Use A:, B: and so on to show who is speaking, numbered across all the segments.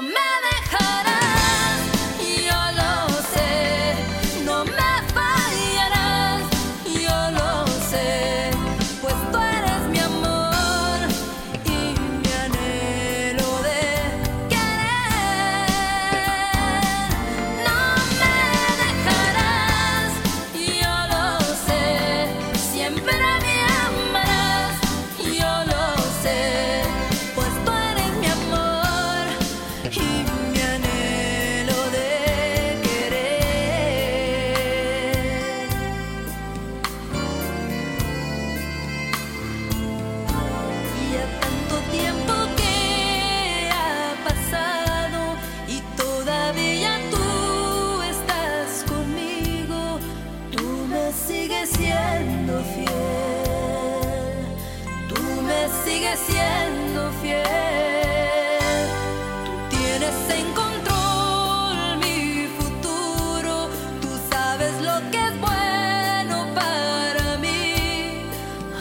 A: matter. maravilla tú estás conmigo, tú me sigues siendo fiel, tú me sigues siendo fiel, tú tienes en control mi futuro, tú sabes lo que es bueno para mí,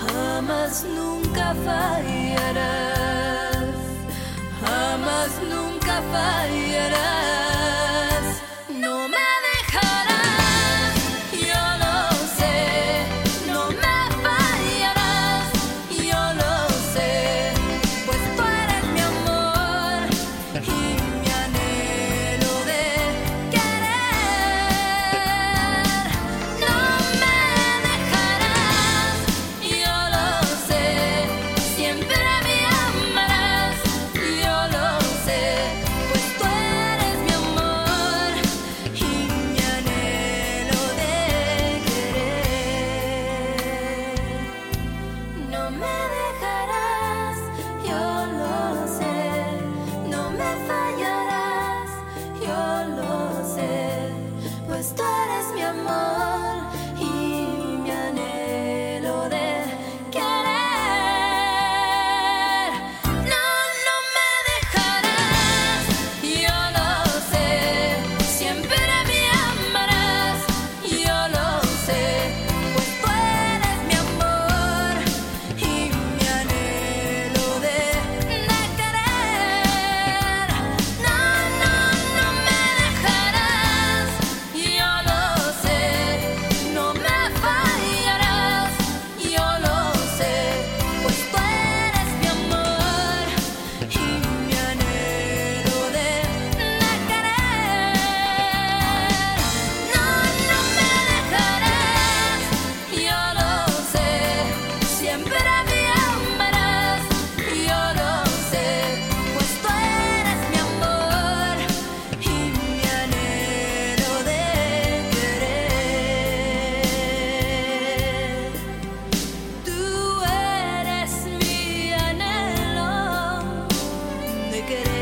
A: jamás nunca fallarás, jamás nunca fallarás. good